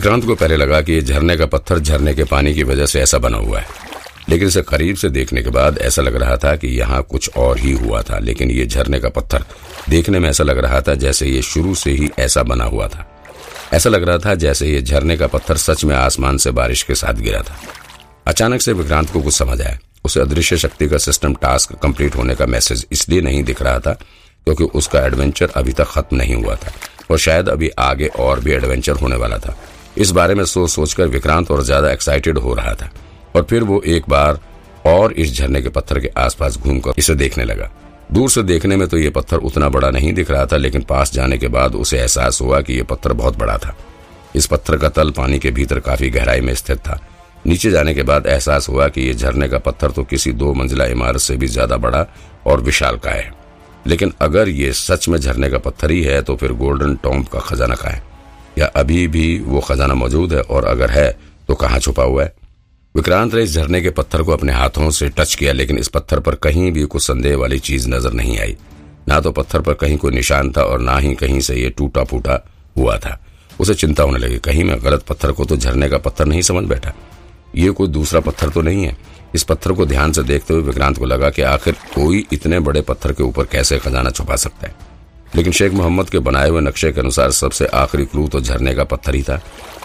विक्रांत को पहले लगा कि झरने का पत्थर झरने के पानी की वजह से ऐसा बना हुआ है। लेकिन इसे करीब से देखने के बाद ऐसा लग रहा था कि यहाँ कुछ और ही हुआ था, लेकिन ये झरने का पत्थर देखने में ऐसा लग रहा था जैसे ये शुरू से ही ऐसा बना हुआ था। ऐसा लग रहा था जैसे ये झरने का पत्थर सच में आसमान से बारिश के साथ गिरा था। अचानक से विक्रांत को कुछ समझ आया। उसे अदृश्य शक्ति का सिस्टम टास्क कंप्लीट होने का मैसेज इसलिए नहीं दिख रहा था क्योंकि उसका एडवेंचर अभी तक खत्म नहीं हुआ था, और शायद अभी आगे और भी एडवेंचर होने वाला था। इस बारे में सोच सोचकर विक्रांत और ज़्यादा एक्साइटेड हो रहा था। और फिर वो एक बार और इस झरने के पत्थर के आसपास घूमकर इसे देखने लगा। दूर से देखने में तो ये पत्थर उतना बड़ा नहीं दिख रहा था, लेकिन पास जाने के बाद उसे एहसास हुआ कि ये पत्थर बहुत बड़ा था। इस पत्थर का तल पानी के भीतर काफ़ी गहराई में स्थित था। नीचे जाने के बाद एहसास हुआ कि ये झरने का पत्थर तो किसी दो मंजिला इमारत से भी ज़्यादा बड़ा और विशाल का है। लेकिन अगर ये सच में झरने का पत्थर ही है तो फिर गोल्डन टॉम्प का खजाना का है? या अभी भी वो खजाना मौजूद है और अगर है तो कहाँ छुपा हुआ है? विक्रांत ने इस झरने के पत्थर को अपने हाथों से टच किया, लेकिन इस पत्थर पर कहीं भी कुछ संदेह वाली चीज़ नज़र नहीं आई। ना तो पत्थर पर कहीं कोई निशान था और ना ही कहीं से ये टूटा फूटा हुआ था। उसे चिंता होने लगी, कहीं मैं गलत पत्थर को तो झरने का पत्थर नहीं समझ बैठा? ये कोई दूसरा पत्थर तो नहीं है? इस पत्थर को ध्यान से देखते हुए विक्रांत को लगा कि आखिर कोई इतने बड़े पत्थर के ऊपर कैसे खजाना छुपा सकता है। लेकिन शेख मोहम्मद के बनाए हुए नक्शे के अनुसार सबसे आखिरी क्लू तो झरने का पत्थर ही था।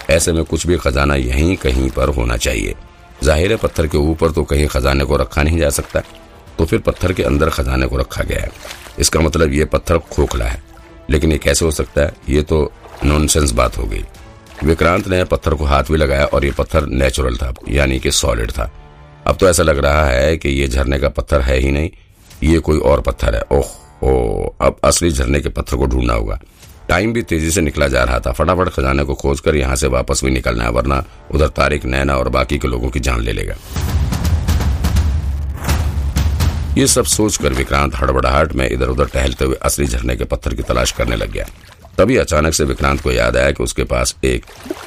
ऐसे में कुछ भी खजाना यहीं कहीं पर होना चाहिए। ज़ाहिर पत्थर के ऊपर तो कहीं खजाने को रखा नहीं जा सकता। तो फिर पत्थर के अंदर खजाने को रखा गया है। इसका मतलब ये पत्थर खोखला है। लेकिन ये कैसे हो सकता है? ये तो नॉनसेंस बात हो गई। विक्रांत ने पत्थर को हाथ भी लगाया और ये पत्थर नेचुरल था, यानी कि सॉलिड था। अब तो ऐसा लग रहा है कि ये झरने का पत्थर है ही नहीं। ये कोई और पत्थर है। ओह! ओ, अब असली झरने के पत्थर को ढूंढना होगा। टाइम भी तेज़ी से निकला जा रहा था। फटाफट खजाने को खोजकर यहाँ से वापस भी निकलना है, वरना उधर तारिक, नैना और बाकी के लोगों की जान ले लेगा। ये सब सोचकर विक्रांत हड़बड़ाहट में इधर उधर टहलते हुए असली झरने के पत्थर की तलाश करने लग गया। तभी अचानक से विक्रांत को याद आया कि उसके पास एक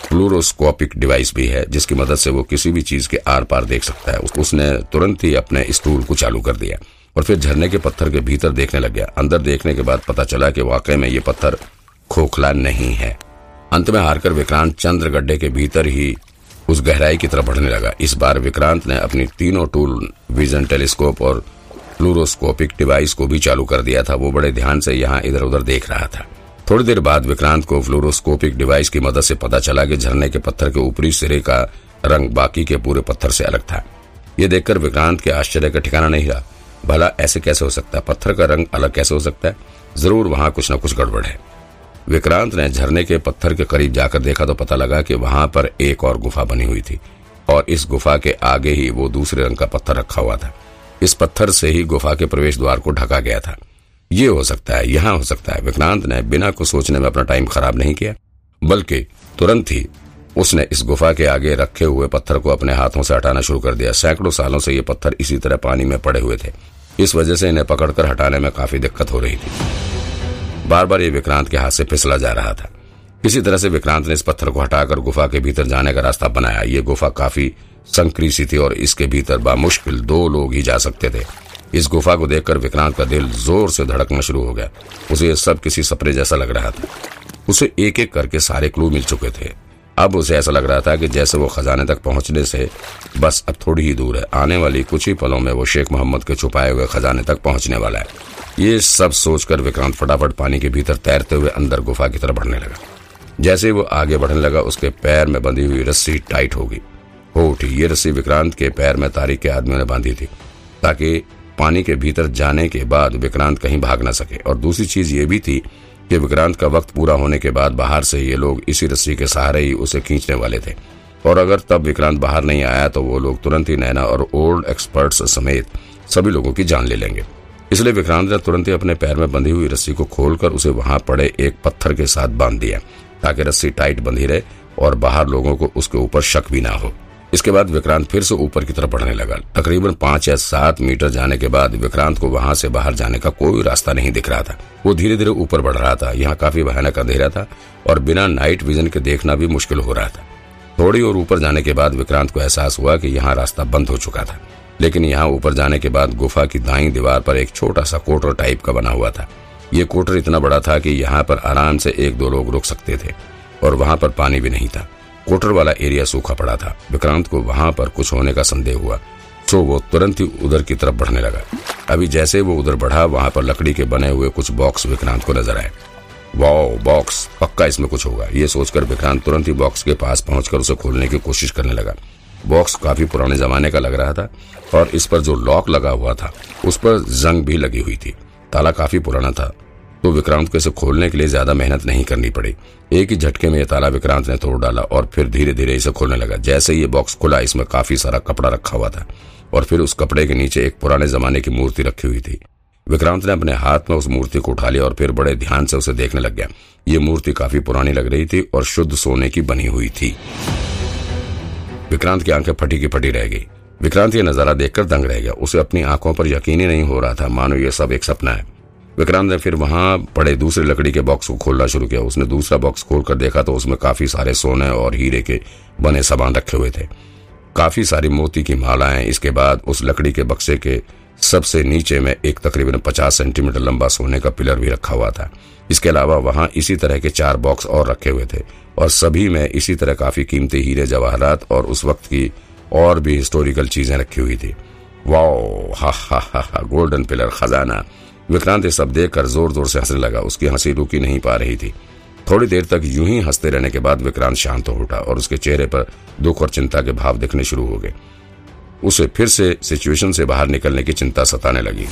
फ्लूरोस्कोपिक डिवाइस भी है, जिसकी मदद से वो किसी भी चीज़ के आर पार देख सकता है। उसने तुरंत ही अपने स्टूल को चालू कर दिया। और फिर झरने के पत्थर के भीतर देखने लग गया। अंदर देखने के बाद पता चला कि वाकई में ये पत्थर खोखला नहीं है। अंत में हारकर विक्रांत चंद्र गड्ढे के भीतर ही उस गहराई की तरफ़ बढ़ने लगा। इस बार विक्रांत ने अपनी तीनों टूल, विजन टेलीस्कोप और फ्लूरोस्कोपिक डिवाइस को भी चालू कर दिया था। वो बड़े ध्यान से यहाँ इधर उधर देख रहा था। थोड़ी देर बाद विक्रांत को फ्लोरोस्कोपिक डिवाइस की मदद से पता चला कि झरने के पत्थर के ऊपरी सिरे का रंग बाकी के पूरे पत्थर से अलग था। ये देखकर विक्रांत के आश्चर्य का ठिकाना नहीं रहा। भला ऐसे कैसे हो सकता है? पत्थर का रंग अलग कैसे हो सकता है? ज़रूर वहाँ कुछ न कुछ गड़बड़ है। विक्रांत ने झरने के पत्थर के करीब जाकर देखा तो पता लगा कि वहाँ पर एक और गुफा बनी हुई थी और इस गुफा के आगे ही वो दूसरे रंग का पत्थर रखा हुआ था। इस पत्थर से ही गुफा के प्रवेश द्वार को ढका गया था। ये हो सकता है, यहाँ हो सकता है। विक्रांत ने बिना कुछ सोचने में अपना टाइम खराब नहीं किया, बल्कि तुरंत ही उसने इस गुफा के आगे रखे हुए पत्थर को अपने हाथों से हटाना शुरू कर दिया। सैकड़ों सालों से ये पत्थर इसी तरह पानी में पड़े हुए थे। इस वजह से इन्हें पकड़कर हटाने में काफ़ी दिक्कत हो रही थी। बार बार ये विक्रांत के हाथ से फिसला जा रहा था। किसी तरह से विक्रांत ने इस पत्थर को हटाकर गुफा के भीतर जाने का रास्ता बनाया। ये गुफा काफ़ी संक्री सी थी और इसके भीतर बामुश्किल दो लोग ही जा सकते थे। इस गुफा को देखकर विक्रांत का दिल ज़ोर से धड़कना शुरू हो गया। उसे सब किसी सपरे जैसा लग रहा था। उसे एक एक करके सारे क्लू मिल चुके थे। अब उसे ऐसा लग रहा था कि जैसे वो खजाने तक पहुँचने से बस अब थोड़ी ही दूर है। आने वाली कुछ ही पलों में वो शेख मोहम्मद के छुपाए हुए खजाने तक पहुँचने वाला है। ये सब सोचकर विक्रांत फटाफट पानी के भीतर तैरते हुए अंदर गुफा की तरफ़ बढ़ने लगा। जैसे वो आगे बढ़ने लगा, उसके पैर में बंधी हुई रस्सी टाइट होगी हो उठी, ये रस्सी विक्रांत के पैर में तारीख के आदमियों ने बांधी थी, ताकि पानी के भीतर जाने के बाद विक्रांत कहीं भाग ना सके। और दूसरी चीज़ ये भी थी कि विक्रांत का वक्त पूरा होने के बाद बाहर से ये लोग इसी रस्सी के सहारे ही उसे खींचने वाले थे। और अगर तब विक्रांत बाहर नहीं आया तो वो लोग तुरंत ही नैना और ओल्ड एक्सपर्ट्स समेत सभी लोगों की जान ले लेंगे। इसलिए विक्रांत ने तुरंत ही अपने पैर में बंधी हुई रस्सी को खोलकर उसे वहाँ पड़े एक पत्थर के साथ बाँध दिया, ताकि रस्सी टाइट बंधी रहे और बाहर लोगों को उसके ऊपर शक भी ना हो। इसके बाद विक्रांत फिर से ऊपर की तरफ़ बढ़ने लगा। तकरीबन पाँच या सात मीटर जाने के बाद विक्रांत को वहाँ से बाहर जाने का कोई रास्ता नहीं दिख रहा था। वो धीरे धीरे ऊपर बढ़ रहा था। यहाँ काफ़ी भयानक अंधेरा था और बिना नाइट विजन के देखना भी मुश्किल हो रहा था। थोड़ी और ऊपर जाने के बाद विक्रांत को एहसास हुआ कि यहाँ रास्ता बंद हो चुका था। लेकिन यहाँ ऊपर जाने के बाद गुफा की दाई दीवार पर एक छोटा सा कोटर टाइप का बना हुआ था। ये कोटर इतना बड़ा था कि यहाँ पर आराम से एक दो लोग रुक सकते थे और वहाँ पर पानी भी नहीं था। कोटर वाला एरिया सूखा पड़ा था। विक्रांत को वहाँ पर कुछ होने का संदेह हुआ तो वो तुरंत ही उधर की तरफ़ बढ़ने लगा। अभी जैसे वो उधर बढ़ा, वहाँ पर लकड़ी के बने हुए कुछ बॉक्स विक्रांत को नज़र आए। वाओ, बॉक्स, पक्का इसमें कुछ होगा। ये सोचकर विक्रांत तुरंत ही बॉक्स के पास पहुंचकर उसे खोलने की कोशिश करने लगा। बॉक्स काफ़ी पुराने जमाने का लग रहा था और इस पर जो लॉक लगा हुआ था, उस पर जंग भी लगी हुई थी। ताला काफ़ी पुराना था। तो विक्रांत को इसे खोलने के लिए ज़्यादा मेहनत नहीं करनी पड़ी। एक ही झटके में यह ताला विक्रांत ने तोड़ डाला और फिर धीरे धीरे इसे खोलने लगा। जैसे ही ये बॉक्स खुला, इसमें काफ़ी सारा कपड़ा रखा हुआ था और फिर उस कपड़े के नीचे एक पुराने जमाने की मूर्ति रखी हुई थी। विक्रांत ने अपने हाथ में उस मूर्ति को उठा लिया और फिर बड़े ध्यान से उसे देखने लग गया। ये मूर्ति काफ़ी पुरानी लग रही थी और शुद्ध सोने की बनी हुई थी। विक्रांत की आँखें फटी की फटी रह गई। विक्रांत ये नज़ारा देखकर दंग रह गया। उसे अपनी आँखों पर यकीन ही नहीं हो रहा था। मानो ये सब एक सपना है। विक्रांत ने फिर वहाँ पड़े दूसरे लकड़ी के बॉक्स को खोलना शुरू किया। उसने दूसरा बॉक्स खोलकर देखा तो उसमें काफ़ी सारे सोने और हीरे के बने सामान रखे हुए थे। काफ़ी सारी मोती की मालाएँ, इसके बाद उस लकड़ी के बक्से के सबसे नीचे में एक तकरीबन पचास सेंटीमीटर लंबा सोने का पिलर भी रखा हुआ था। इसके अलावा वहाँ इसी तरह के चार बॉक्स और रखे हुए थे और सभी में इसी तरह काफ़ी कीमती हीरे, जवाहरात और उस वक्त की और भी हिस्टोरिकल चीज़ें रखी हुई थी। वाओ हा हा हा हा गोल्डन पिलर खजाना। विक्रांत ये सब देखकर ज़ोर ज़ोर से हंसने लगा। उसकी हँसी रुकी नहीं पा रही थी। थोड़ी देर तक यूँ ही हँसते रहने के बाद विक्रांत शांत हो उठा और उसके चेहरे पर दुख और चिंता के भाव दिखने शुरू हो गए। उसे फिर से सिचुएशन से बाहर निकलने की चिंता सताने लगी।